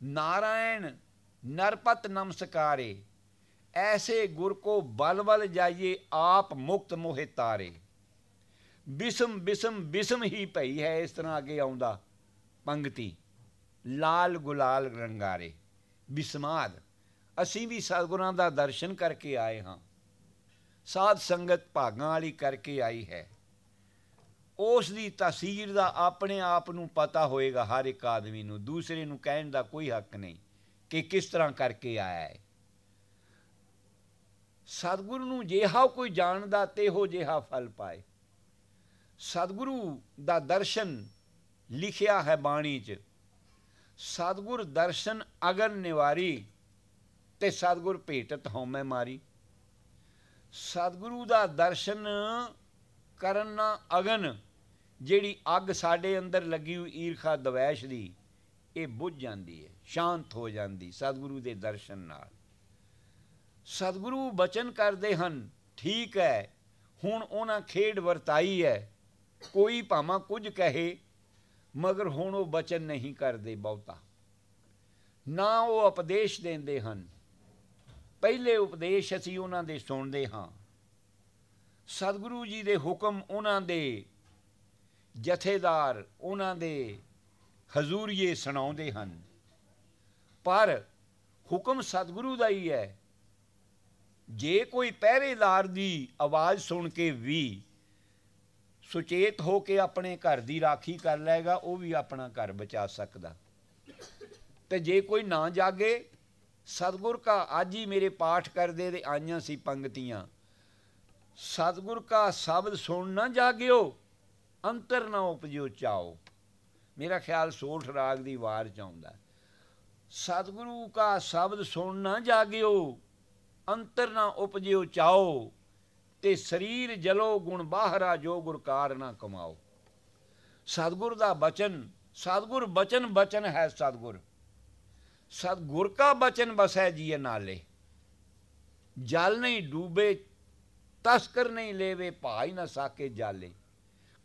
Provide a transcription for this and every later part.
ਨਾਰਾਇਣ ਨਰਪਤ ਨਮਸਕਾਰੇ ਐਸੇ ਗੁਰ ਕੋ ਬਲ ਬਲ ਜਾਈਏ ਆਪ ਮੁਕਤ ਮੋਹਿ ਤਾਰੇ ਬਿਸਮ ਬਿਸਮ ਬਿਸਮ ਹੀ ਭਈ ਹੈ ਇਸ ਤਰ੍ਹਾਂ ਅੱਗੇ ਆਉਂਦਾ ਪੰਗਤੀ ਲਾਲ ਗੁਲਾਲ ਰੰਗਾਰੇ ਬਿਸਮਾਦ ਅਸੀਂ ਵੀ ਸਤਗੁਰਾਂ ਦਾ ਦਰਸ਼ਨ ਕਰਕੇ ਆਏ ਹਾਂ ਸਾਧ ਸੰਗਤ ਭਾਗਾਂ ਵਾਲੀ ਕਰਕੇ ਆਈ ਹੈ ਉਸ ਦੀ ਤਸਵੀਰ ਦਾ ਆਪਣੇ ਆਪ ਨੂੰ ਪਤਾ ਹੋਏਗਾ ਹਰ ਇੱਕ ਆਦਮੀ ਨੂੰ। ਦੂਸਰੇ ਨੂੰ ਕਹਿਣ ਦਾ ਕੋਈ ਹੱਕ ਨਹੀਂ ਕਿ ਕਿਸ ਤਰ੍ਹਾਂ ਕਰਕੇ ਆਇਆ ਹੈ। ਸਤਿਗੁਰੂ ਨੂੰ ਜਿਹਾ ਕੋਈ ਜਾਣਦਾ ਤੇ ਹੋ ਜਿਹਾ ਫਲ ਪਾਏ। ਸਤਿਗੁਰੂ ਦਾ ਦਰਸ਼ਨ ਲਿਖਿਆ ਹੈ ਬਾਣੀ 'ਚ। ਸਤਿਗੁਰ ਦਰਸ਼ਨ ਅਗਨ ਨਿਵਾਰੀ ਤੇ ਸਤਿਗੁਰ ਭੇਟਤ ਹਉਮੈ ਮਾਰੀ। ਸਤਿਗੁਰੂ ਦਾ ਦਰਸ਼ਨ ਕਰਨ ਨਾ ਅਗਨ ਜਿਹੜੀ ਅੱਗ ਸਾਡੇ ਅੰਦਰ ਲੱਗੀ ਹੋਈ ਈਰਖਾ ਦਵੈਸ਼ ਦੀ, ਇਹ ਬੁੱਝ ਜਾਂਦੀ ਹੈ, ਸ਼ਾਂਤ ਹੋ ਜਾਂਦੀ, ਸਤਿਗੁਰੂ ਦੇ ਦਰਸ਼ਨ ਨਾਲ। ਸਤਿਗੁਰੂ ਬਚਨ ਕਰਦੇ ਹਨ, ਠੀਕ ਹੈ, ਹੁਣ ਉਹਨਾਂ ਖੇਡ ਵਰਤਾਈ ਹੈ, ਕੋਈ ਭਾਵੇਂ ਕੁਝ ਕਹੇ, ਮਗਰ ਹੁਣ ਉਹ ਬਚਨ ਨਹੀਂ ਕਰਦੇ ਬਹੁਤਾ। ਨਾ ਉਹ ਉਪਦੇਸ਼ ਦਿੰਦੇ ਹਨ। ਪਹਿਲੇ ਉਪਦੇਸ਼ ਅਸੀਂ ਉਹਨਾਂ ਦੇ ਸੁਣਦੇ ਹਾਂ। ਸਤਿਗੁਰੂ ਜੀ ਦੇ ਹੁਕਮ ਉਹਨਾਂ ਦੇ ਜਥੇਦਾਰ ਉਹਨਾਂ ਦੇ ਹਜ਼ੂਰੀਏ ਸੁਣਾਉਂਦੇ ਹਨ। ਪਰ ਹੁਕਮ ਸਤਿਗੁਰੂ ਦਾ ਹੀ ਹੈ। ਜੇ ਕੋਈ ਪਹਿਰੇਦਾਰ ਦੀ ਆਵਾਜ਼ ਸੁਣ ਕੇ ਵੀ ਸੁਚੇਤ ਹੋ ਕੇ ਆਪਣੇ ਘਰ ਦੀ ਰਾਖੀ ਕਰ ਲਏਗਾ, ਉਹ ਵੀ ਆਪਣਾ ਘਰ ਬਚਾ ਸਕਦਾ। ਤੇ ਜੇ ਕੋਈ ਨਾ ਜਾਗੇ, ਸਤਗੁਰ ਕਾ ਅੱਜ ਹੀ ਮੇਰੇ ਪਾਠ ਕਰਦੇ ਦੇ ਆਈਆਂ ਸੀ ਪੰਕਤੀਆਂ ਸਤਗੁਰ ਕਾ ਸ਼ਬਦ ਸੁਣ ਨਾ ਜਾਗਿਓ ਅੰਤਰ ਨਾ ਉਪਜਿਓ ਚਾਓ। ਮੇਰਾ ਖਿਆਲ ਸੋਠ ਰਾਗ ਦੀ ਵਾਰ ਚ ਆਉਂਦਾ। ਸਤਿਗੁਰੂ ਕਾ ਸ਼ਬਦ ਸੁਣ ਨਾ ਜਾਗਿਓ, ਅੰਤਰ ਨਾ ਉਪਜਿਓ ਚਾਓ, ਤੇ ਸਰੀਰ ਜਲੋ ਗੁਣ ਬਾਹਰਾ ਜੋ ਗੁਰਕਾਰ ਨਾ ਕਮਾਓ। ਸਤਗੁਰ ਦਾ ਬਚਨ, ਸਤਗੁਰ ਬਚਨ ਬਚਨ ਹੈ ਸਤਗੁਰ। ਸਤਗੁਰ ਕਾ ਬਚਨ ਬਸੈ ਜੀਏ ਨਾਲੇ। ਜਲ ਨਹੀਂ ਡੂਬੇ, ਤਸਕਰ ਨਹੀਂ ਲੇਵੇ, ਭਾਈ ਨਾ ਸਾਕੇ ਜਾਲੇ।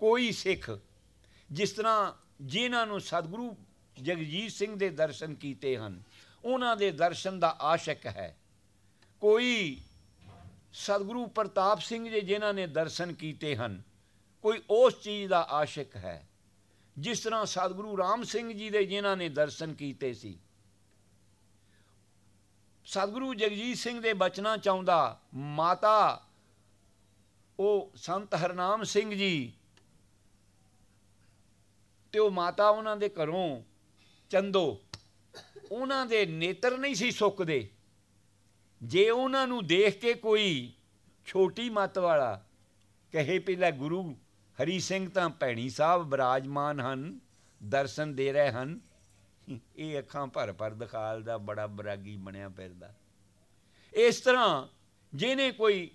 ਕੋਈ ਸਿੱਖ ਜਿਸ ਤਰ੍ਹਾਂ ਜਿਨ੍ਹਾਂ ਨੂੰ ਸਤਿਗੁਰੂ ਜਗਜੀਤ ਸਿੰਘ ਦੇ ਦਰਸ਼ਨ ਕੀਤੇ ਹਨ, ਉਹਨਾਂ ਦੇ ਦਰਸ਼ਨ ਦਾ ਆਸ਼ਕ ਹੈ। ਕੋਈ ਸਤਿਗੁਰੂ ਪ੍ਰਤਾਪ ਸਿੰਘ ਜੀ ਜਿਨ੍ਹਾਂ ਨੇ ਦਰਸ਼ਨ ਕੀਤੇ ਹਨ, ਕੋਈ ਉਸ ਚੀਜ਼ ਦਾ ਆਸ਼ਿਕ ਹੈ ਜਿਸ ਤਰ੍ਹਾਂ ਸਤਿਗੁਰੂ ਰਾਮ ਸਿੰਘ ਜੀ ਦੇ ਜਿਨ੍ਹਾਂ ਨੇ ਦਰਸ਼ਨ ਕੀਤੇ ਸੀ। ਸਤਿਗੁਰੂ ਜਗਜੀਤ ਸਿੰਘ ਦੇ ਬਚਨਾ ਚਾਹੁੰਦਾ ਮਾਤਾ, ਉਹ ਸੰਤ ਹਰਨਾਮ ਸਿੰਘ ਜੀ ਤੇ ਉਹ ਮਾਤਾ ਉਹਨਾਂ ਦੇ ਘਰੋਂ ਚੰਦੋ, ਉਹਨਾਂ ਦੇ ਨੇਤਰ ਨਹੀਂ ਸੀ ਸੁੱਕਦੇ। ਜੇ ਉਹਨਾਂ ਨੂੰ ਦੇਖ ਕੇ ਕੋਈ ਛੋਟੀ ਮਤ ਵਾਲਾ ਕਹੇ ਪਹਿਲਾ ਗੁਰੂ ਹਰੀ ਸਿੰਘ ਤਾਂ ਭੈਣੀ ਸਾਹਿਬ ਬਰਾਜਮਾਨ ਹਨ, ਦਰਸ਼ਨ ਦੇ ਰਹੇ ਹਨ, ਇਹ ਅੱਖਾਂ ਭਰ ਭਰ ਦਿਖਾਲ ਦਾ ਬੜਾ ਬਰਾਗੀ ਬਣਿਆ ਫਿਰਦਾ। ਇਸ ਤਰ੍ਹਾਂ ਜਿਹਨੇ ਕੋਈ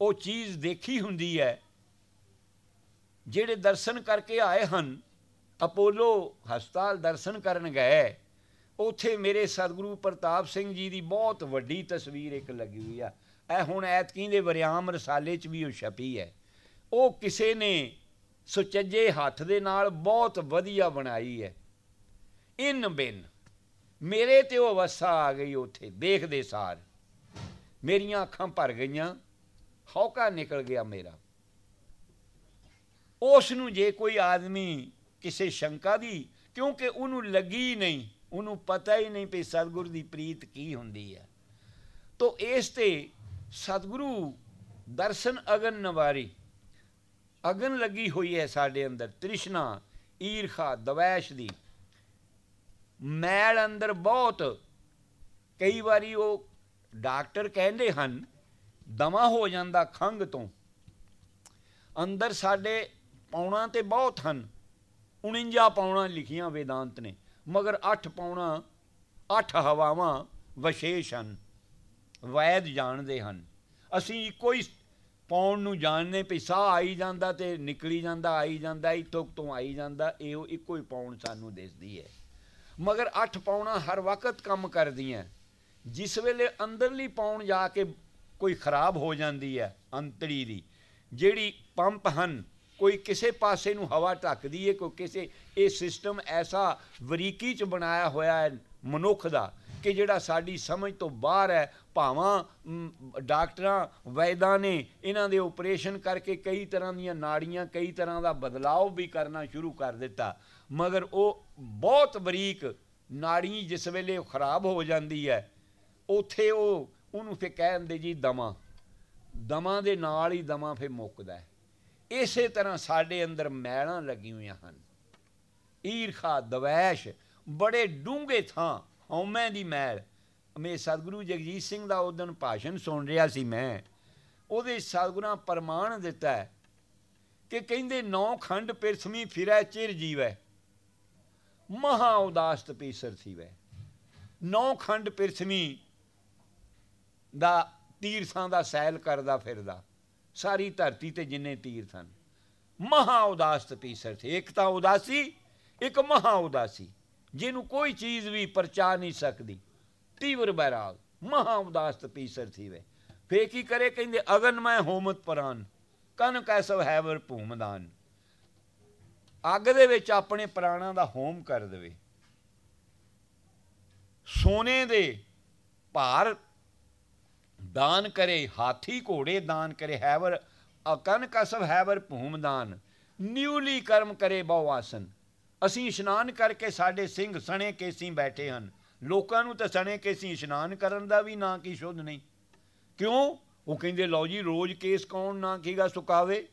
ਉਹ ਚੀਜ਼ ਦੇਖੀ ਹੁੰਦੀ ਹੈ, ਜਿਹੜੇ ਦਰਸ਼ਨ ਕਰਕੇ ਆਏ ਹਨ ਅਪੋਲੋ ਹਸਪਤਾਲ ਦਰਸ਼ਨ ਕਰਨ ਗਏ। ਉੱਥੇ ਮੇਰੇ ਸਤਿਗੁਰੂ ਪ੍ਰਤਾਪ ਸਿੰਘ ਜੀ ਦੀ ਬਹੁਤ ਵੱਡੀ ਤਸਵੀਰ ਇੱਕ ਲੱਗੀ ਹੋਈ ਆ। ਇਹ ਹੁਣ ਐਤਕੀ ਦੇ ਵਰਿਆਮ ਰਸਾਲੇ 'ਚ ਵੀ ਉਹ ਛਪੀ ਹੈ। ਉਹ ਕਿਸੇ ਨੇ ਸੁਚੱਜੇ ਹੱਥ ਦੇ ਨਾਲ ਬਹੁਤ ਵਧੀਆ ਬਣਾਈ ਹੈ। ਇਨ ਬਿਨ ਮੇਰੇ ਤੇ ਉਹ ਅਵਸਥਾ ਆ ਗਈ ਉੱਥੇ, ਦੇਖਦੇ ਸਾਰ। ਮੇਰੀਆਂ ਅੱਖਾਂ ਭਰ ਗਈਆਂ, ਹੌਕਾ ਨਿਕਲ ਗਿਆ ਮੇਰਾ। ਉਸ ਨੂੰ ਜੇ ਕੋਈ ਆਦਮੀ ਕਿਸੇ ਸ਼ੰਕਾ ਦੀ, ਕਿਉਂਕਿ ਉਹਨੂੰ ਲੱਗੀ ਨਹੀਂ, ਉਹਨੂੰ ਪਤਾ ਹੀ ਨਹੀਂ ਪਈ ਸਤਿਗੁਰੂ ਦੀ ਪ੍ਰੀਤ ਕੀ ਹੁੰਦੀ ਹੈ। ਤੋ ਇਸ ਤੇ ਸਤਿਗੁਰੂ ਦਰਸ਼ਨ ਅਗਨ ਨਵਾਰੀ। ਅਗਨ ਲੱਗੀ ਹੋਈ ਹੈ ਸਾਡੇ ਅੰਦਰ, ਤ੍ਰਿਸ਼ਨਾ, ਈਰਖਾ, ਦਵੈਸ਼ ਦੀ। ਮੈਲ ਅੰਦਰ ਬਹੁਤ। ਕਈ ਵਾਰੀ ਉਹ ਡਾਕਟਰ ਕਹਿੰਦੇ ਹਨ, ਦਮਾ ਹੋ ਜਾਂਦਾ ਖੰਗ ਤੋਂ। ਅੰਦਰ ਸਾਡੇ ਪੌਣਾ ਤੇ ਬਹੁਤ ਹਨ। 49 ਪੌਣਾ ਲਿਖੀਆਂ ਵੇਦਾਂਤ ਨੇ, ਮਗਰ 8 ਪੌਣਾ 8 ਹਵਾਵਾਂ ਵਿਸ਼ੇਸ਼ ਹਨ, ਵੈਦ ਜਾਣਦੇ ਹਨ। ਅਸੀਂ ਇੱਕੋ ਹੀ ਪੌਣ ਨੂੰ ਜਾਣਨੇ ਵੀ ਸਾਹ ਆਈ ਜਾਂਦਾ ਤੇ ਨਿਕਲੀ ਜਾਂਦਾ, ਆਈ ਜਾਂਦਾ ਇਤੋਂ ਤੋਂ ਆਈ ਜਾਂਦਾ, ਇਹੋ ਇੱਕੋ ਹੀ ਪੌਣ ਸਾਨੂੰ ਦਿਸਦੀ ਹੈ। ਮਗਰ 8 ਪੌਣਾ ਹਰ ਵਕਤ ਕੰਮ ਕਰਦੀਆਂ ਜਿਸ ਵੇਲੇ ਅੰਦਰਲੀ ਪੌਣ ਜਾ ਕੇ ਕੋਈ ਖਰਾਬ ਹੋ ਜਾਂਦੀ ਹੈ, ਅੰਤੜੀ ਦੀ, ਜਿਹੜੀ ਪੰਪ ਹਨ ਕੋਈ ਕਿਸੇ ਪਾਸੇ ਨੂੰ ਹਵਾ ਢੱਕਦੀ ਹੈ ਕੋਈ ਕਿਸੇ, ਇਹ ਸਿਸਟਮ ਐਸਾ ਵਰੀਕੀ ਚ ਬਣਾਇਆ ਹੋਇਆ ਹੈ ਮਨੁੱਖ ਦਾ ਕਿ ਜਿਹੜਾ ਸਾਡੀ ਸਮਝ ਤੋਂ ਬਾਹਰ ਹੈ, ਭਾਵਾਂ ਡਾਕਟਰਾਂ, ਵੈਦਾਂ ਨੇ ਇਹਨਾਂ ਦੇ ਆਪਰੇਸ਼ਨ ਕਰਕੇ ਕਈ ਤਰ੍ਹਾਂ ਦੀਆਂ ਨਾੜੀਆਂ, ਕਈ ਤਰ੍ਹਾਂ ਦਾ ਬਦਲਾਅ ਵੀ ਕਰਨਾ ਸ਼ੁਰੂ ਕਰ ਦਿੱਤਾ। ਮਗਰ ਉਹ ਬਹੁਤ ਬਰੀਕ ਨਾੜੀ ਜਿਸ ਵੇਲੇ ਖਰਾਬ ਹੋ ਜਾਂਦੀ ਹੈ, ਉਥੇ ਉਹ, ਉਹਨੂੰ ਫੇ ਕਹਿੰਦੇ ਜੀ ਦਮਾ। ਦਮਾ ਦੇ ਨਾਲ ਹੀ ਦਮਾ ਫੇ ਮੁੱਕਦਾ ਹੈ। ਇਸੇ ਤਰ੍ਹਾਂ ਸਾਡੇ ਅੰਦਰ ਮੈਲਾਂ ਲੱਗੀਆਂ ਹੋਈਆਂ ਹਨ। ਈਰਖਾ, ਦਵੈਸ਼, ਬੜੇ ਡੂੰਘੇ ਥਾਂ, ਹਉਮੈ ਦੀ ਮੈਲ। ਮੇ ਸਤਿਗੁਰੂ ਜਗਜੀਤ ਸਿੰਘ ਦਾ ਉਦੋਂ ਭਾਸ਼ਣ ਸੁਣ ਰਿਹਾ ਸੀ ਮੈਂ। ਉਹਦੇ ਸਤਿਗੁਰਾਂ ਪ੍ਰਮਾਣ ਦਿੱਤਾ ਕਿ ਕਹਿੰਦੇ, ਨੌ ਖੰਡ ਪਿਰਥਮੀ ਫਿਰੈ, ਚਿਰ ਜੀਵੈ। ਮਹਾ ਉਦਾਸ ਤਪੀਸਰ ਥੀਵੈ। ਨੌ ਖੰਡ ਪਿਰਥਮੀ ਦਾ ਤੀਰਥਾਂ ਦਾ ਸੈਲ ਕਰਦਾ ਫਿਰਦਾ। ਸਾਰੀ ਧਰਤੀ ਤੇ ਜਿੰਨੇ ਤੀਰਥ ਹਨ। ਮਹਾ ਉਦਾਸ ਤਪੀਸਰ ਸੀ। ਇੱਕ ਤਾਂ ਉਦਾਸੀ, ਇੱਕ ਮਹਾ ਉਦਾਸੀ, ਜਿਹਨੂੰ ਕੋਈ ਚੀਜ਼ ਵੀ ਪਰਚਾ ਨਹੀਂ ਸਕਦੀ। ਤੀਵਰ ਬੈਰਾਗ ਮਹਾ ਉਦਾਸ ਤਪੀਸਰ ਥੀਵੇ ਫੇ ਕੀ ਕਰੇ? ਕਹਿੰਦੇ, ਅਗਨ ਮੈਂ ਹੋਮਤ ਪਰਾਨ, ਕਨ ਕੈਸਵ ਹੈਵਰ ਭੂਮਦਾਨ। ਅੱਗ ਦੇ ਵਿੱਚ ਆਪਣੇ ਪ੍ਰਾਣਾਂ ਦਾ ਹੋਮ ਕਰ ਦੇਵੇ। ਸੋਨੇ ਦੇ ਭਾਰ ਦਾਨ ਕਰੇ, ਹਾਥੀ ਘੋੜੇ ਦਾਨ ਕਰੇ, ਹੈਵਰ ਅਕਨ ਕਸਬ, ਹੈਵਰ ਭੂਮਦਾਨ ਨਿਊਲੀ ਕਰਮ ਕਰੇ ਬਹੁ ਆਸਨ ਅਸੀਂ ਇਸ਼ਨਾਨ ਕਰਕੇ ਸਾਡੇ ਸਿੰਘ ਸਣੇ ਕੇਸੀ ਬੈਠੇ ਹਨ। ਲੋਕਾਂ ਨੂੰ ਤਾਂ ਸਣੇ ਕੇਸੀ ਇਸ਼ਨਾਨ ਕਰਨ ਦਾ ਵੀ ਨਾ ਕੀ ਸ਼ੁੱਧ ਨਹੀਂ। ਕਿਉਂ? ਉਹ ਕਹਿੰਦੇ, ਲਓ ਜੀ, ਰੋਜ਼ ਕੇਸ ਕੌਣ ਨਾ ਕੀਗਾ ਸੁਕਾਵੇ?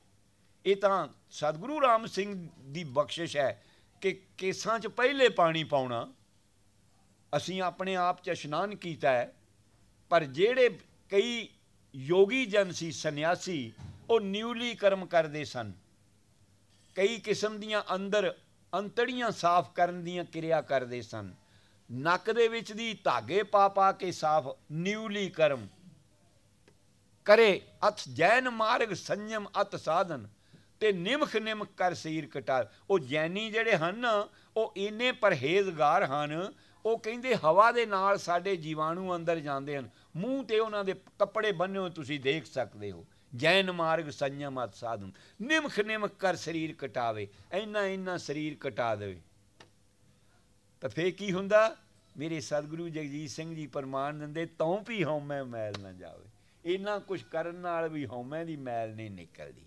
ਇਹ ਤਾਂ ਸਤਿਗੁਰੂ ਰਾਮ ਸਿੰਘ ਦੀ ਬਖਸ਼ਿਸ਼ ਹੈ ਕਿ ਕੇਸਾਂ 'ਚ ਪਹਿਲੇ ਪਾਣੀ ਪਾਉਣਾ। ਅਸੀਂ ਆਪਣੇ ਆਪ 'ਚ ਇਸ਼ਨਾਨ ਕੀਤਾ ਹੈ, ਪਰ ਜਿਹੜੇ ਕਈ ਯੋਗੀ ਜਨ ਸੀ, ਸੰਨਿਆਸੀ, ਉਹ ਨਿਊਲੀ ਕਰਮ ਕਰਦੇ ਸਨ। ਕਈ ਕਿਸਮ ਦੀਆਂ ਅੰਦਰ ਅੰਤੜੀਆਂ ਸਾਫ਼ ਕਰਨ ਦੀਆਂ ਕਿਰਿਆ ਕਰਦੇ ਸਨ। ਨੱਕ ਦੇ ਵਿੱਚ ਦੀ ਧਾਗੇ ਪਾ ਪਾ ਕੇ ਸਾਫ਼ ਨਿਊਲੀ ਕਰਮ ਕਰੇ, ਅਥ ਜੈਨ ਮਾਰਗ ਸੰਯਮ ਅਤ ਸਾਧਨ, ਤੇ ਨਿਮਖ ਨਿਮਖ ਕਰ ਸੀਰ ਕਟਾ ਉਹ ਜੈਨੀ ਜਿਹੜੇ ਹਨ, ਉਹ ਇੰਨੇ ਪਰਹੇਜ਼ਗਾਰ ਹਨ ਉਹ ਕਹਿੰਦੇ ਹਵਾ ਦੇ ਨਾਲ ਸਾਡੇ ਜੀਵਾਣੂ ਅੰਦਰ ਜਾਂਦੇ ਹਨ। ਮੂੰਹ ਤੇ ਉਹਨਾਂ ਦੇ ਕੱਪੜੇ ਬੰਨੇ ਹੋਏ ਤੁਸੀਂ ਦੇਖ ਸਕਦੇ ਹੋ। ਜੈਨ ਮਾਰਗ ਸੰਯਮ ਅਤ ਸਾਧੂ। ਨਿਮਖ ਨਿਮਖ ਕਰ ਸਰੀਰ ਕਟਾਵੇ, ਇੰਨਾ ਇੰਨਾ ਸਰੀਰ ਕਟਾ ਦੇਵੇ। ਤਾਂ ਫੇਰ ਕੀ ਹੁੰਦਾ? ਮੇਰੇ ਸਤਿਗੁਰੂ ਜਗਜੀਤ ਸਿੰਘ ਜੀ ਪਰਮਾਨ ਦਿੰਦੇ ਤਉ ਵੀ ਹਉਮੈ ਮੈਲ ਨਾ ਜਾਵੇ। ਇੰਨਾ ਕੁਝ ਕਰਨ ਨਾਲ ਵੀ ਹਉਮੈ ਦੀ ਮੈਲ ਨਹੀਂ ਨਿਕਲਦੀ।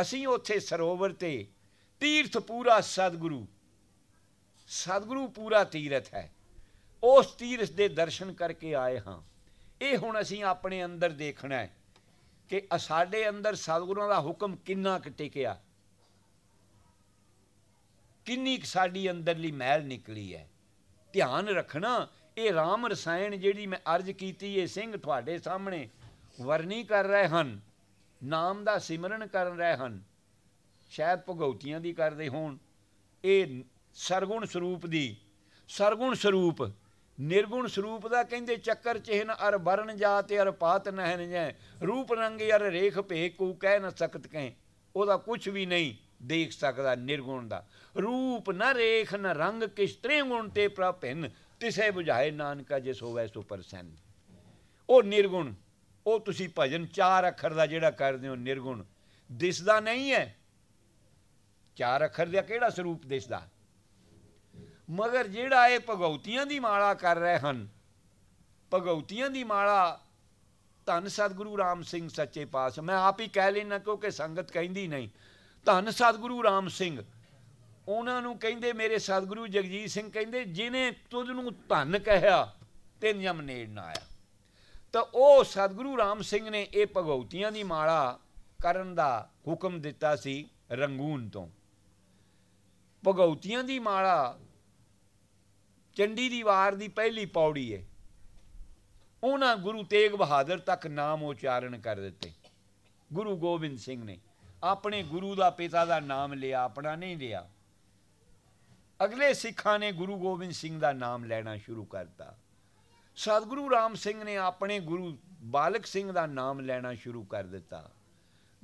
ਅਸੀਂ ਉੱਥੇ ਸਰੋਵਰ ਤੇ ਤੀਰਥ ਪੂਰਾ ਸਤਿਗੁਰੂ ਸਤਿਗੁਰੂ ਪੂਰਾ ਤੀਰਥ ਹੈ। ਉਸ ਤੀਰਥ ਦੇ ਦਰਸ਼ਨ ਕਰਕੇ ਆਏ ਹਾਂ। ਇਹ ਹੁਣ ਅਸੀਂ ਆਪਣੇ ਅੰਦਰ ਦੇਖਣਾ ਹੈ ਕਿ ਸਾਡੇ ਅੰਦਰ ਸਤਿਗੁਰਾਂ ਦਾ ਹੁਕਮ ਕਿੰਨਾ ਕੁ ਟਿਕਿਆ। ਕਿੰਨੀ ਸਾਡੀ ਅੰਦਰਲੀ ਮਹਿਲ ਨਿਕਲੀ ਹੈ। ਧਿਆਨ ਰੱਖਣਾ, ਇਹ ਰਾਮ ਰਸਾਇਣ ਜਿਹੜੀ ਮੈਂ ਅਰਜ਼ ਕੀਤੀ, ਇਹ ਸਿੰਘ ਤੁਹਾਡੇ ਸਾਹਮਣੇ ਵਰਣੀ ਕਰ ਰਹੇ ਹਨ, ਨਾਮ ਦਾ ਸਿਮਰਨ ਕਰ ਰਹੇ ਹਨ। ਸ਼ਾਇਦ ਭਗਉਤੀਆਂ ਦੀ ਕਰਦੇ ਹੋਣ। ਇਹ ਸਰਗੁਣ ਸਰੂਪ ਦੀ। ਸਰਗੁਣ ਸਰੂਪ, ਨਿਰਗੁਣ ਸਰੂਪ ਦਾ ਕਹਿੰਦੇ ਚੱਕਰ ਚਿਹਨ ਅਰ ਵਰਨ ਜਾਤ, ਅਰ ਪਾਤ ਨਹਿਨ ਜੈ। ਰੂਪ ਰੰਗ ਅਰ ਰੇਖ ਭੇ ਕੂ ਕਹਿ ਨਾ ਸਕਤ ਕਹਿ ਉਹਦਾ ਕੁਝ ਵੀ ਨਹੀਂ ਦੇਖ ਸਕਦਾ ਨਿਰਗੁਣ ਦਾ। ਰੂਪ ਨ ਰੇਖ ਨ ਰੰਗ ਕਿਸ ਤ੍ਰੇ ਗੁਣ ਤੇ ਪ੍ਰਭਿੰਨ ਤਿਸੇ 부ਝਾਏ ਨਾਨਕਾ ਜਿਸ ਹੋਵੇ ਸੋ ਪਰਸਨ। ਉਹ ਨਿਰਗੁਣ, ਉਹ ਤੁਸੀਂ ਭਜਨ ਚਾਰ ਅੱਖਰ ਦਾ ਜਿਹੜਾ ਕਰਦੇ ਹੋ ਨਿਰਗੁਣ। ਦਿਸਦਾ ਨਹੀਂ ਹੈ। ਚਾਰ ਅੱਖਰ ਦਾ ਕਿਹੜਾ ਸਰੂਪ ਦਿਸਦਾ? ਮਗਰ ਜਿਹੜਾ ਇਹ ਭਗਉਤੀਆਂ ਦੀ ਮਾਲਾ ਕਰ ਰਹੇ ਹਨ, ਭਗਉਤੀਆਂ ਦੀ ਮਾਲਾ ਧੰਨ ਸਤਿਗੁਰੂ ਰਾਮ ਸਿੰਘ ਸੱਚੇ ਪਾਸ ਮੈਂ ਆਪ ਹੀ ਕਹਿ ਲੈਣਾ ਕਿਉਂਕਿ ਸੰਗਤ ਕਹਿੰਦੀ ਨਹੀਂ। ਧੰਨ ਸਤਿਗੁਰੂ ਰਾਮ ਸਿੰਘ, ਉਹਨਾਂ ਨੂੰ ਕਹਿੰਦੇ ਮੇਰੇ ਸਤਿਗੁਰੂ ਜਗਜੀਤ ਸਿੰਘ ਕਹਿੰਦੇ, ਜਿਨੇ ਤੁਧ ਨੂੰ ਧੰਨ ਕਹਿਆ ਤੇ ਨਿਯਮ ਨੇੜ ਨਾ ਆਇਆ। ਤਾਂ ਉਹ ਸਤਿਗੁਰੂ ਰਾਮ ਸਿੰਘ ਨੇ ਇਹ ਭਗਉਤੀਆਂ ਦੀ ਮਾਲਾ ਕਰਨ ਦਾ ਹੁਕਮ ਦਿੱਤਾ ਸੀ ਰੰਗੂਨ ਤੋਂ। ਭਗਉਤੀਆਂ ਦੀ ਮਾਲਾ ਚੰਡੀ ਦੀ ਵਾਰ ਦੀ ਪਹਿਲੀ ਪੌੜੀ ਹੈ ਉਹਨਾਂ ਗੁਰੂ ਤੇਗ ਬਹਾਦਰ ਤੱਕ ਨਾਮ ਉਚਾਰਨ ਕਰ ਦਿੱਤੇ। ਗੁਰੂ ਗੋਬਿੰਦ ਸਿੰਘ ਨੇ ਆਪਣੇ ਗੁਰੂ ਦਾ ਪਿਤਾ ਦਾ ਨਾਮ ਲਿਆ, ਆਪਣਾ ਨਹੀਂ ਲਿਆ। ਅਗਲੇ ਸਿੱਖਾਂ ਨੇ ਗੁਰੂ ਗੋਬਿੰਦ ਸਿੰਘ ਦਾ ਨਾਮ ਲੈਣਾ ਸ਼ੁਰੂ ਕਰਤਾ। ਸਤਿਗੁਰੂ ਰਾਮ ਸਿੰਘ ਨੇ ਆਪਣੇ ਗੁਰੂ ਬਾਲਕ ਸਿੰਘ ਦਾ ਨਾਮ ਲੈਣਾ ਸ਼ੁਰੂ ਕਰ ਦਿੱਤਾ।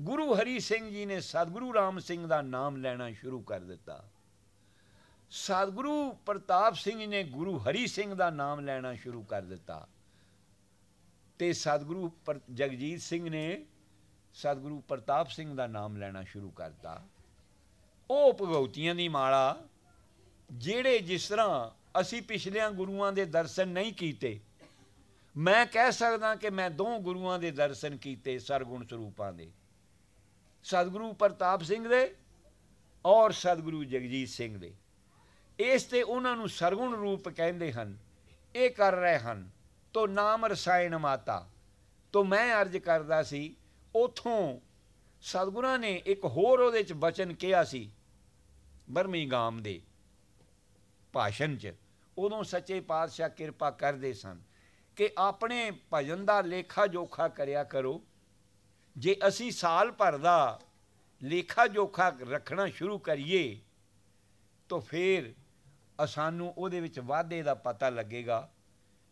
ਗੁਰੂ ਹਰੀ ਸਿੰਘ ਜੀ ਨੇ ਸਤਿਗੁਰੂ ਰਾਮ ਸਿੰਘ ਦਾ ਨਾਮ ਲੈਣਾ ਸ਼ੁਰੂ ਕਰ ਦਿੱਤਾ। ਸਤਿਗੁਰੂ ਪ੍ਰਤਾਪ ਸਿੰਘ ਨੇ ਗੁਰੂ ਹਰੀ ਸਿੰਘ ਦਾ ਨਾਮ ਲੈਣਾ ਸ਼ੁਰੂ ਕਰ ਦਿੱਤਾ। ਤੇ ਸਤਿਗੁਰੂ ਜਗਜੀਤ ਸਿੰਘ ਨੇ ਸਤਿਗੁਰੂ ਪ੍ਰਤਾਪ ਸਿੰਘ ਦਾ ਨਾਮ ਲੈਣਾ ਸ਼ੁਰੂ ਕਰਤਾ ਉਹ ਭਗਉਤੀਆਂ ਦੀ ਮਾਲਾ, ਜਿਹੜੇ ਜਿਸ ਤਰ੍ਹਾਂ ਅਸੀਂ ਪਿਛਲਿਆਂ ਗੁਰੂਆਂ ਦੇ ਦਰਸ਼ਨ ਨਹੀਂ ਕੀਤੇ, ਮੈਂ ਕਹਿ ਸਕਦਾ ਕਿ ਮੈਂ ਦੋ ਗੁਰੂਆਂ ਦੇ ਦਰਸ਼ਨ ਕੀਤੇ ਸਰਗੁਣ ਸਰੂਪਾਂ ਦੇ। ਸਤਿਗੁਰੂ ਪ੍ਰਤਾਪ ਸਿੰਘ ਦੇ ਔਰ ਸਤਿਗੁਰੂ ਜਗਜੀਤ ਸਿੰਘ ਦੇ। ਇਸ ਤੇ ਉਹਨਾਂ ਨੂੰ ਸਰਗੁਣ ਰੂਪ ਕਹਿੰਦੇ ਹਨ। ਇਹ ਕਰ ਰਹੇ ਹਨ, ਤੋ ਨਾਮ ਰਸਾਇਣ ਮਾਤਾ। ਤੋ ਮੈਂ ਅਰਜ ਕਰਦਾ ਸੀ, ਉਥੋਂ ਸਤਿਗੁਰਾਂ ਨੇ ਇੱਕ ਹੋਰ ਉਹਦੇ ਚ ਬਚਨ ਕਿਹਾ ਸੀ, ਬਰਮੀਗਾਮ ਦੇ ਭਾਸ਼ਣ 'ਚ। ਉਦੋਂ ਸੱਚੇ ਪਾਤਸ਼ਾਹ ਕਿਰਪਾ ਕਰਦੇ ਸਨ ਕਿ ਆਪਣੇ ਭਜਨ ਦਾ ਲੇਖਾ ਜੋਖਾ ਕਰਿਆ ਕਰੋ। ਜੇ ਅਸੀਂ ਸਾਲ ਭਰ ਦਾ ਲੇਖਾ ਜੋਖਾ ਰੱਖਣਾ ਸ਼ੁਰੂ ਕਰੀਏ, ਤਾਂ ਫਿਰ ਸਾਨੂੰ ਉਹਦੇ ਵਿੱਚ ਵਾਧੇ ਦਾ ਪਤਾ ਲੱਗੇਗਾ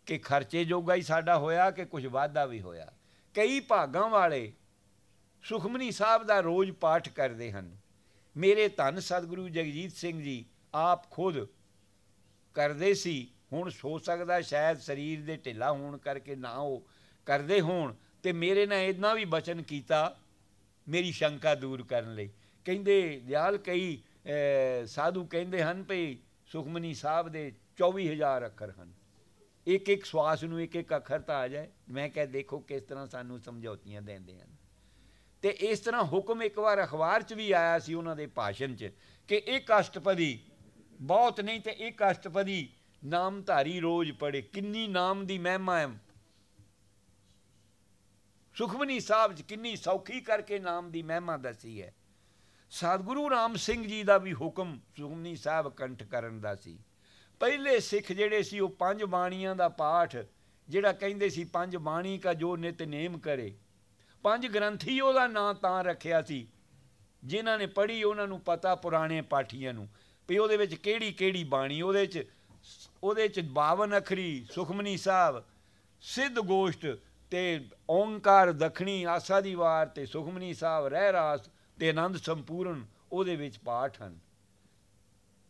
ਕਿ ਖਰਚੇ ਜੋਗਾ ਹੀ ਸਾਡਾ ਹੋਇਆ ਕਿ ਕੁਝ ਵਾਧਾ ਵੀ ਹੋਇਆ। ਕਈ ਭਾਗਾਂ ਵਾਲੇ ਸੁਖਮਨੀ ਸਾਹਿਬ ਦਾ ਰੋਜ਼ ਪਾਠ ਕਰਦੇ ਹਨ। ਮੇਰੇ ਧੰਨ ਸਤਿਗੁਰੂ ਜਗਜੀਤ ਸਿੰਘ ਜੀ ਆਪ ਖੁਦ ਕਰਦੇ ਸੀ, ਹੁਣ ਸੋ ਸਕਦਾ ਸ਼ਾਇਦ ਸਰੀਰ ਦੇ ਢਿੱਲਾ ਹੋਣ ਕਰਕੇ ਨਾ ਉਹ ਕਰਦੇ ਹੋਣ ਤੇ ਮੇਰੇ ਨਾਲ ਇਦਾਂ ਵੀ ਬਚਨ ਕੀਤਾ ਮੇਰੀ ਸ਼ੰਕਾ ਦੂਰ ਕਰਨ ਲਈ। ਕਹਿੰਦੇ, ਦਿਆਲ ਕਈ ਸਾਧੂ ਕਹਿੰਦੇ ਹਨ ਭਈ ਸੁਖਮਨੀ ਸਾਹਿਬ ਦੇ 24000 ਅੱਖਰ ਹਨ। ਇੱਕ ਇੱਕ ਸਵਾਸ ਨੂੰ ਇੱਕ ਇੱਕ ਅੱਖਰ ਤਾਂ ਆ ਜਾਏ। ਮੈਂ ਕਹ, ਦੇਖੋ ਕਿਸ ਤਰ੍ਹਾਂ ਸਾਨੂੰ ਸਮਝੌਤੀਆਂ ਦਿੰਦੇ ਹਨ। ਤੇ ਇਸ ਤਰ੍ਹਾਂ ਹੁਕਮ ਇੱਕ ਵਾਰ ਅਖਬਾਰ 'ਚ ਵੀ ਆਇਆ ਸੀ ਉਹਨਾਂ ਦੇ ਭਾਸ਼ਣ 'ਚ ਕਿ ਇੱਕ ਅਸ਼ਟਪਦੀ, ਬਹੁਤ ਨਹੀਂ ਤੇ ਇੱਕ ਅਸ਼ਟਪਦੀ, ਨਾਮਧਾਰੀ ਰੋਜ਼ ਪੜੇ ਕਿੰਨੀ ਨਾਮ ਦੀ ਮਹਿਮਾ ਹੈ। ਸੁਖਮਨੀ ਸਾਹਿਬ 'ਚ ਕਿੰਨੀ ਸੌਖੀ ਕਰਕੇ ਨਾਮ ਦੀ ਮਹਿਮਾ ਦੱਸੀ ਹੈ। ਸਤਿਗੁਰੂ ਰਾਮ ਸਿੰਘ ਜੀ ਦਾ ਵੀ ਹੁਕਮ ਸੁਖਮਨੀ ਸਾਹਿਬ ਕੰਠ ਕਰਨ ਦਾ ਸੀ। ਪਹਿਲੇ ਸਿੱਖ ਜਿਹੜੇ ਸੀ, ਉਹ ਪੰਜ ਬਾਣੀਆਂ ਦਾ ਪਾਠ, ਜਿਹੜਾ ਕਹਿੰਦੇ ਸੀ, ਪੰਜ ਬਾਣੀ ਕਾ ਜੋ ਨਿਤਨੇਮ ਕਰੇ। ਪੰਜ ਗ੍ਰੰਥੀ ਉਹਦਾ ਨਾਂ ਤਾਂ ਰੱਖਿਆ ਸੀ। ਜਿਨ੍ਹਾਂ ਨੇ ਪੜ੍ਹੀ, ਉਹਨਾਂ ਨੂੰ ਪਤਾ ਪੁਰਾਣੇ ਪਾਠੀਆਂ ਨੂੰ ਵੀ ਉਹਦੇ ਵਿੱਚ ਕਿਹੜੀ ਕਿਹੜੀ ਬਾਣੀ। ਉਹਦੇ ਵਿੱਚ ਉਹਦੇ 'ਚ 52 ਅਖਰੀ, ਸੁਖਮਨੀ ਸਾਹਿਬ, ਸਿੱਧ ਗੋਸ਼ਟ ਤੇ ਓੰਕਾਰ ਦਖਣੀ, ਆਸਾ ਦੀ ਵਾਰ ਤੇ ਸੁਖਮਨੀ ਸਾਹਿਬ ਰਹਿ ਰਾਸ ਤੇ ਆਨੰਦ ਸੰਪੂਰਨ ਉਹਦੇ ਵਿੱਚ ਪਾਠ ਹਨ।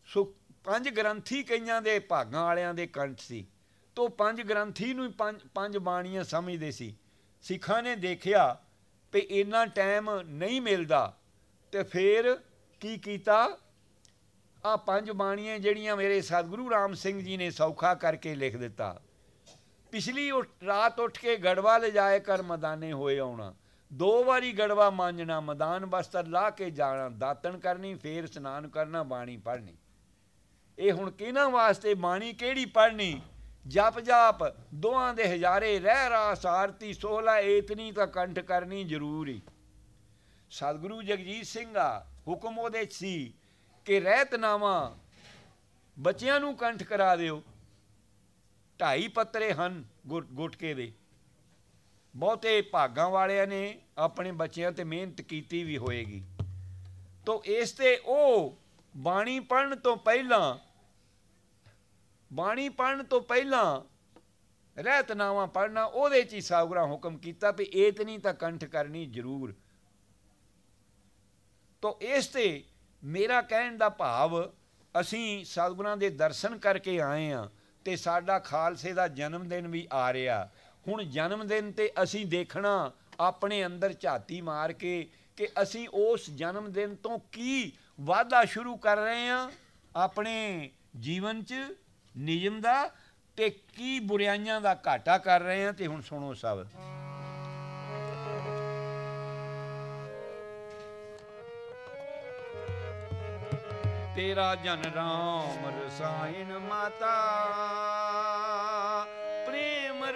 ਸੋ ਪੰਜ ਗ੍ਰੰਥੀ ਕਈਆਂ ਦੇ ਭਾਗਾਂ ਵਾਲਿਆਂ ਦੇ ਕੰਠ ਸੀ। ਤੋਂ ਪੰਜ ਗ੍ਰੰਥੀ ਨੂੰ ਪੰਜ ਪੰਜ ਬਾਣੀਆਂ ਸਮਝਦੇ ਸੀ। ਸਿੱਖਾਂ ਨੇ ਦੇਖਿਆ ਕਿ ਇੰਨਾ ਟਾਈਮ ਨਹੀਂ ਮਿਲਦਾ ਤੇ ਫਿਰ ਕੀ ਕੀਤਾ? ਆ ਪੰਜ ਬਾਣੀਆਂ ਜਿਹੜੀਆਂ ਮੇਰੇ ਸਤਿਗੁਰੂ ਰਾਮ ਸਿੰਘ ਜੀ ਨੇ ਸੌਖਾ ਕਰਕੇ ਲਿਖ ਦਿੱਤਾ। ਪਿਛਲੀ ਰਾਤ ਉੱਠ ਕੇ ਗੜਵਾ ਲੈ ਜਾਏ ਕਰ ਮਦਾਨੇ ਹੋਏ ਆਉਣਾ। ਦੋ ਵਾਰੀ ਗੜਵਾ ਮਾਂਜਣਾ, ਮਦਾਨ ਬਸਤਰ ਲਾ ਕੇ ਜਾਣਾ, ਦਾਤਣ ਕਰਨੀ, ਫੇਰ ਇਸ਼ਨਾਨ ਕਰਨਾ, ਬਾਣੀ ਪੜ੍ਹਨੀ। ਇਹ ਹੁਣ ਕਿਹਨਾਂ ਵਾਸਤੇ, ਬਾਣੀ ਕਿਹੜੀ ਪੜ੍ਹਨੀ? ਜਪ ਜਾਪ, ਦੋਹਾਂ ਦੇ ਹਜ਼ਾਰੇ ਰਹਿ ਰਾਸ ਆਰਤੀ ਸੋਹਲਾ ਏਤਨੀ ਤਾਂ ਕੰਠ ਕਰਨੀ ਜ਼ਰੂਰੀ। ਸਤਿਗੁਰੂ ਜਗਜੀਤ ਸਿੰਘ ਆ, ਹੁਕਮ ਉਹਦੇ ਸੀ ਕਿ ਰਹਿਤਨਾਮਾ ਬੱਚਿਆਂ ਨੂੰ ਕੰਠ ਕਰਾ ਦਿਓ। ਢਾਈ ਪੱਤਰੇ ਹਨ ਗੁਟਕੇ ਦੇ। ਬਹੁਤੇ ਭਾਗਾਂ ਵਾਲਿਆਂ ਨੇ ਆਪਣੇ ਬੱਚਿਆਂ ਤੇ ਮਿਹਨਤ ਕੀਤੀ ਵੀ ਹੋਏਗੀ। ਤੋਂ ਇਸ ਤੇ ਉਹ ਬਾਣੀ ਪੜਨ ਤੋਂ ਪਹਿਲਾਂ, ਬਾਣੀ ਪੜਨ ਤੋਂ ਪਹਿਲਾਂ ਰਹਿਤਨਾਮਾ ਪੜਨਾ ਉਹਦੇ ਚ ਹੀ ਸਾਗਰਾ ਹੁਕਮ ਕੀਤਾ ਵੀ ਏਤਨੀ ਤਾਂ ਕੰਠ ਕਰਨੀ ਜ਼ਰੂਰ। ਤੋਂ ਇਸ ਤੇ ਮੇਰਾ ਕਹਿਣ ਦਾ ਭਾਵ, ਅਸੀਂ ਸਤਿਗੁਰਾਂ ਦੇ ਦਰਸ਼ਨ ਕਰਕੇ ਆਏ ਆ ਤੇ ਸਾਡਾ ਖਾਲਸੇ ਦਾ ਜਨਮ ਦਿਨ ਵੀ ਆ ਰਿਹਾ। ਹੁਣ ਜਨਮ ਦਿਨ ਤੇ ਅਸੀਂ ਦੇਖਣਾ ਆਪਣੇ ਅੰਦਰ ਝਾਤੀ ਮਾਰ ਕੇ ਕਿ ਅਸੀਂ ਉਸ ਜਨਮ ਦਿਨ ਤੋਂ ਕੀ ਵਾਅਦਾ ਸ਼ੁਰੂ ਕਰ ਰਹੇ ਹਾਂ ਆਪਣੇ ਜੀਵਨ 'ਚ, ਨਿਯਮ ਦਾ ਤੇ ਕੀ ਬੁਰਾਈਆਂ ਦਾ ਘਾਟਾ ਕਰ ਰਹੇ ਹਾਂ ਤੇ ਹੁਣ ਸੁਣੋ ਸਭ। ਤੇਰਾ ਜਨ ਰਾਮ ਰਸਾਇਣ ਮਾਤਾ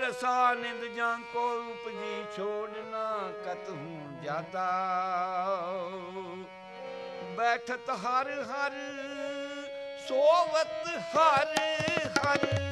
ਰਸਾ ਨਿੰਦ ਜਾਂ ਕੋ ਉਪਜੀ ਛੋੜਨਾ ਕਤ ਹੂੰ ਜਾਤਾ। ਬੈਠਤ ਹਰ ਹਰ, ਸੋਵਤ ਹਰ ਹਰ।